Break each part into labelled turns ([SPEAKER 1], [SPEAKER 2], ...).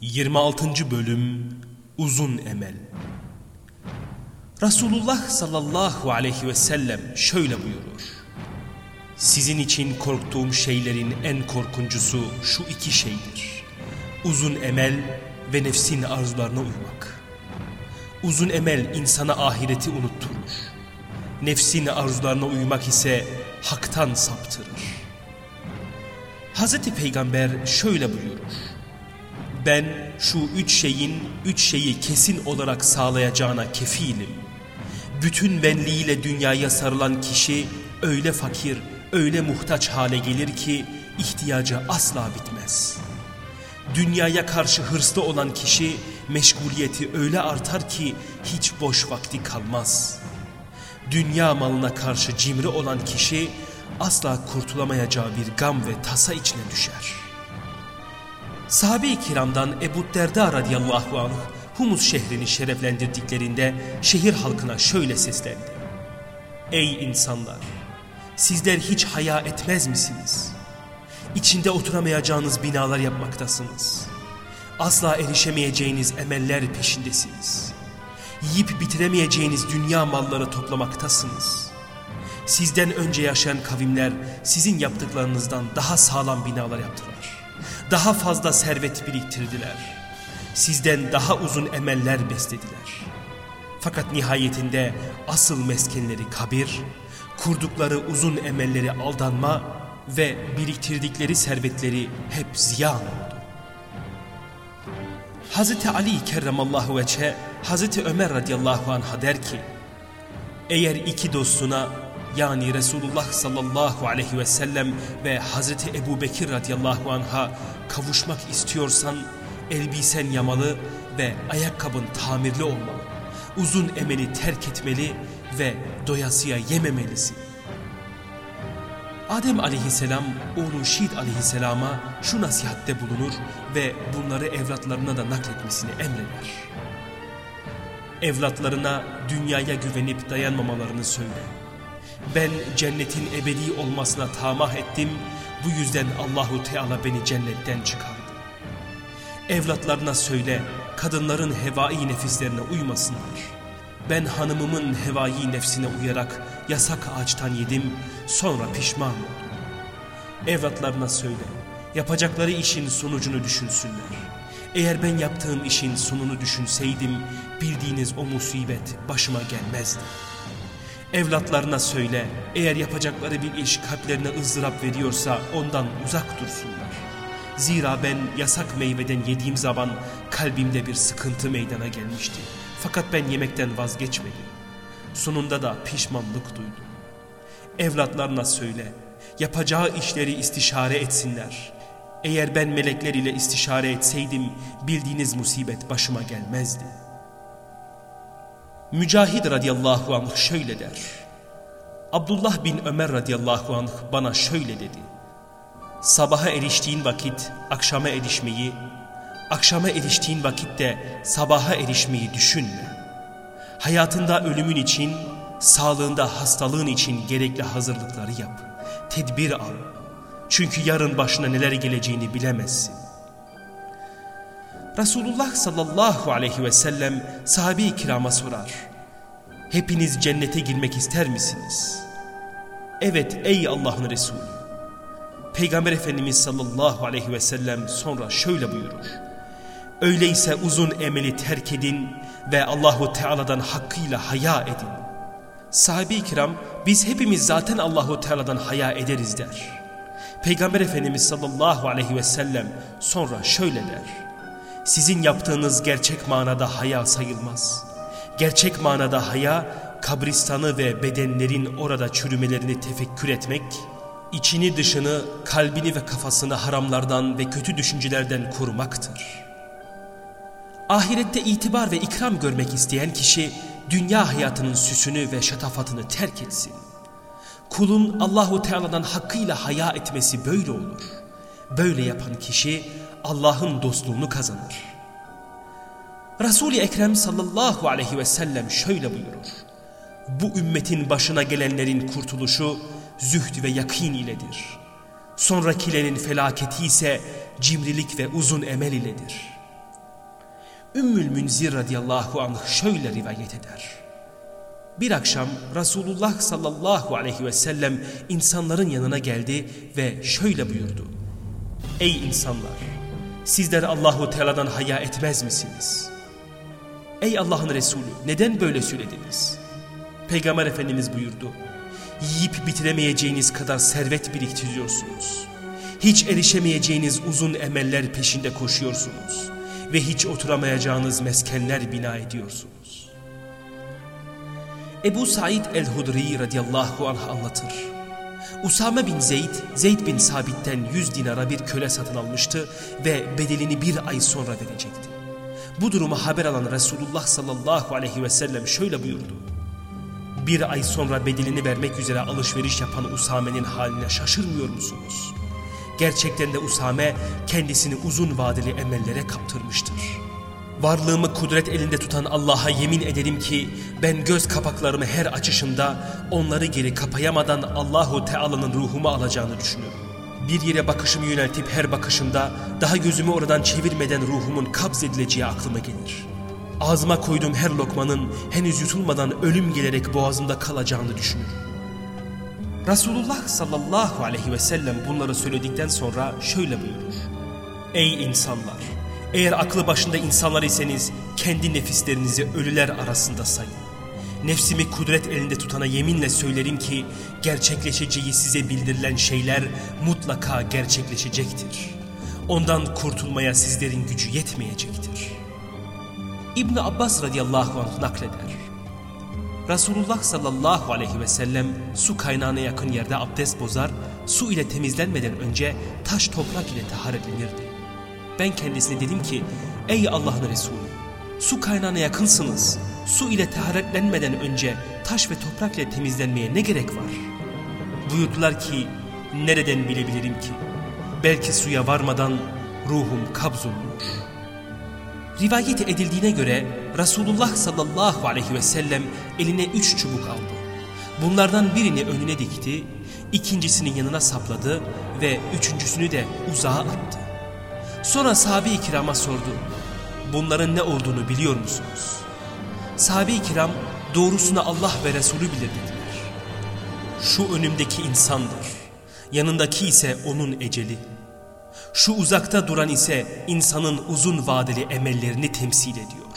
[SPEAKER 1] 26. Bölüm Uzun Emel Resulullah sallallahu aleyhi ve sellem şöyle buyurur. Sizin için korktuğum şeylerin en korkuncusu şu iki şeydir. Uzun emel ve nefsin arzularına uymak. Uzun emel insana ahireti unutturur. Nefsin arzularına uymak ise haktan saptırır. Hazreti Peygamber şöyle buyurur. Ben şu üç şeyin üç şeyi kesin olarak sağlayacağına kefilim. Bütün benliğiyle dünyaya sarılan kişi öyle fakir, öyle muhtaç hale gelir ki ihtiyacı asla bitmez. Dünyaya karşı hırslı olan kişi meşguliyeti öyle artar ki hiç boş vakti kalmaz. Dünya malına karşı cimri olan kişi asla kurtulamayacağı bir gam ve tasa içine düşer.'' Sahabe-i kiramdan Ebu Derda radıyallahu anh Humus şehrini şereflendirdiklerinde şehir halkına şöyle seslendi. Ey insanlar! Sizler hiç haya etmez misiniz? İçinde oturamayacağınız binalar yapmaktasınız. Asla erişemeyeceğiniz emeller peşindesiniz. Yiyip bitiremeyeceğiniz dünya malları toplamaktasınız. Sizden önce yaşayan kavimler sizin yaptıklarınızdan daha sağlam binalar yaptılar daha fazla servet biriktirdiler. Sizden daha uzun emeller beslediler. Fakat nihayetinde asıl meskenleri kabir, kurdukları uzun emelleri aldanma ve biriktirdikleri servetleri hep ziyan oldu. Hazreti Ali kerramallahu veçhe Hazreti Ömer radıyallahu anh'a der ki eğer iki dostuna yani Resulullah sallallahu aleyhi ve sellem ve Hazreti Ebu Bekir radıyallahu anh'a kavuşmak istiyorsan elbisen yamalı ve ayakkabın tamirli olmalı. Uzun emeli terk etmeli ve doyasıya yememelisin. Adem aleyhisselam oğlu Şid aleyhisselama şu nasihatte bulunur ve bunları evlatlarına da nakletmesini emreder. Evlatlarına dünyaya güvenip dayanmamalarını söyle. Ben cennetin ebedi olmasına tamah ettim bu yüzden Allahu Teala beni cennetten çıkardı. Evlatlarına söyle, kadınların hevai nefislerine uymasınlar. Ben hanımımın hevai nefsine uyarak yasak ağaçtan yedim, sonra pişman oldum. Evlatlarına söyle, yapacakları işin sonucunu düşünsünler. Eğer ben yaptığım işin sonunu düşünseydim, bildiğiniz o musibet başıma gelmezdi. Evlatlarına söyle, eğer yapacakları bir iş kalplerine ızdırap veriyorsa ondan uzak dursunlar. Zira ben yasak meyveden yediğim zaman kalbimde bir sıkıntı meydana gelmişti. Fakat ben yemekten vazgeçmedim. Sonunda da pişmanlık duydum. Evlatlarına söyle, yapacağı işleri istişare etsinler. Eğer ben melekler ile istişare etseydim bildiğiniz musibet başıma gelmezdi.'' Mücahid radıyallahu anh şöyle der. Abdullah bin Ömer radıyallahu anh bana şöyle dedi. Sabaha eriştiğin vakit akşama erişmeyi, akşama eriştiğin vakitte sabaha erişmeyi düşünme. Hayatında ölümün için, sağlığında hastalığın için gerekli hazırlıkları yap. Tedbir al. Çünkü yarın başına neler geleceğini bilemezsin. Resulullah sallallahu aleyhi ve sellem sahabe-i kirama sorar. Hepiniz cennete girmek ister misiniz? Evet ey Allah'ın Resulü. Peygamber Efendimiz sallallahu aleyhi ve sellem sonra şöyle buyurur. Öyleyse uzun emeli terk edin ve Allahu Teala'dan hakkıyla haya edin. Sahabe-i kiram biz hepimiz zaten Allahu Teala'dan haya ederiz der. Peygamber Efendimiz sallallahu aleyhi ve sellem sonra şöyle der. Sizin yaptığınız gerçek manada haya sayılmaz. Gerçek manada haya, kabristanı ve bedenlerin orada çürümelerini tefekkür etmek, içini dışını, kalbini ve kafasını haramlardan ve kötü düşüncelerden korumaktır. Ahirette itibar ve ikram görmek isteyen kişi, dünya hayatının süsünü ve şatafatını terk etsin. Kulun Allahu Teala'dan hakkıyla haya etmesi böyle olur. Böyle yapan kişi Allah'ın dostluğunu kazanır. Resul-i Ekrem sallallahu aleyhi ve sellem şöyle buyurur. Bu ümmetin başına gelenlerin kurtuluşu zühd ve yakin iledir. Sonrakilerin felaketi ise cimrilik ve uzun emel iledir. Ümmül Münzir radıyallahu anh şöyle rivayet eder. Bir akşam Resulullah sallallahu aleyhi ve sellem insanların yanına geldi ve şöyle buyurdu. Ey insanlar! Sizler Allahu Teala'dan haya etmez misiniz? Ey Allah'ın Resulü neden böyle söylediniz? Peygamber Efendimiz buyurdu. Yiyip bitiremeyeceğiniz kadar servet biriktiriyorsunuz. Hiç erişemeyeceğiniz uzun emeller peşinde koşuyorsunuz. Ve hiç oturamayacağınız meskenler bina ediyorsunuz. Ebu Said el-Hudri radıyallahu anh anlatır. Usame bin Zeyd, Zeyd bin Sabit'ten 100 dinara bir köle satın almıştı ve bedelini bir ay sonra verecekti. Bu durumu haber alan Resulullah sallallahu aleyhi ve sellem şöyle buyurdu. Bir ay sonra bedelini vermek üzere alışveriş yapan Usame'nin haline şaşırmıyor musunuz? Gerçekten de Usame kendisini uzun vadeli emellere kaptırmıştır. Varlığımı kudret elinde tutan Allah'a yemin ederim ki ben göz kapaklarımı her açışımda onları geri kapayamadan Allahu Teala'nın ruhumu alacağını düşünüyorum. Bir yere bakışımı yöneltip her bakışımda daha gözümü oradan çevirmeden ruhumun kabz edileceği aklıma gelir. Ağzıma koyduğum her lokmanın henüz yutulmadan ölüm gelerek boğazımda kalacağını düşünürüm. Resulullah sallallahu aleyhi ve sellem bunları söyledikten sonra şöyle buyurur. Ey insanlar! Eğer aklı başında insanlar iseniz kendi nefislerinizi ölüler arasında sayın. Nefsimi kudret elinde tutana yeminle söylerim ki gerçekleşeceği size bildirilen şeyler mutlaka gerçekleşecektir. Ondan kurtulmaya sizlerin gücü yetmeyecektir. İbn Abbas radıyallahu anh nakleder. Resulullah sallallahu aleyhi ve sellem su kaynağına yakın yerde abdest bozar, su ile temizlenmeden önce taş toprak ile taharetlenirdi. Ben kendisine dedim ki, ey Allah'ın Resulü, su kaynağına yakınsınız, su ile taharetlenmeden önce taş ve toprak ile temizlenmeye ne gerek var? Buyurdular ki, nereden bilebilirim ki? Belki suya varmadan ruhum kabzolunur. Rivayet edildiğine göre Resulullah sallallahu aleyhi ve sellem eline üç çubuk aldı. Bunlardan birini önüne dikti, ikincisini yanına sapladı ve üçüncüsünü de uzağa attı. Sonra sahabe-i kirama sordu. Bunların ne olduğunu biliyor musunuz? Sahabe-i kiram doğrusunu Allah ve Resulü bilir dediler. Şu önümdeki insandır. Yanındaki ise onun eceli. Şu uzakta duran ise insanın uzun vadeli emellerini temsil ediyor.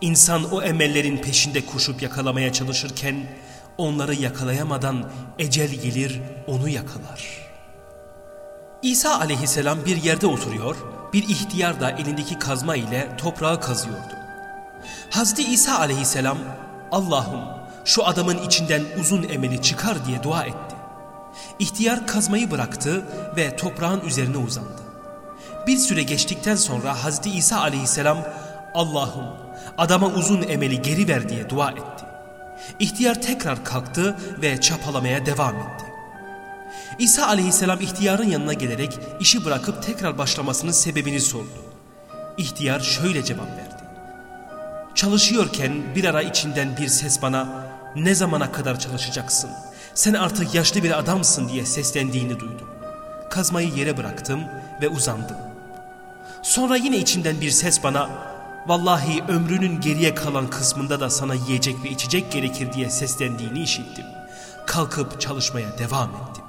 [SPEAKER 1] İnsan o emellerin peşinde koşup yakalamaya çalışırken onları yakalayamadan ecel gelir onu yakalar. İsa aleyhisselam bir yerde oturuyor, bir ihtiyar da elindeki kazma ile toprağı kazıyordu. Hazreti İsa aleyhisselam Allah'ım şu adamın içinden uzun emeli çıkar diye dua etti. İhtiyar kazmayı bıraktı ve toprağın üzerine uzandı. Bir süre geçtikten sonra Hazreti İsa aleyhisselam Allah'ım adama uzun emeli geri ver diye dua etti. İhtiyar tekrar kalktı ve çapalamaya devam etti. İsa aleyhisselam ihtiyarın yanına gelerek işi bırakıp tekrar başlamasının sebebini sordu. İhtiyar şöyle cevap verdi. Çalışıyorken bir ara içinden bir ses bana ne zamana kadar çalışacaksın? Sen artık yaşlı bir adamsın diye seslendiğini duydum. Kazmayı yere bıraktım ve uzandım. Sonra yine içimden bir ses bana vallahi ömrünün geriye kalan kısmında da sana yiyecek ve içecek gerekir diye seslendiğini işittim. Kalkıp çalışmaya devam ettim.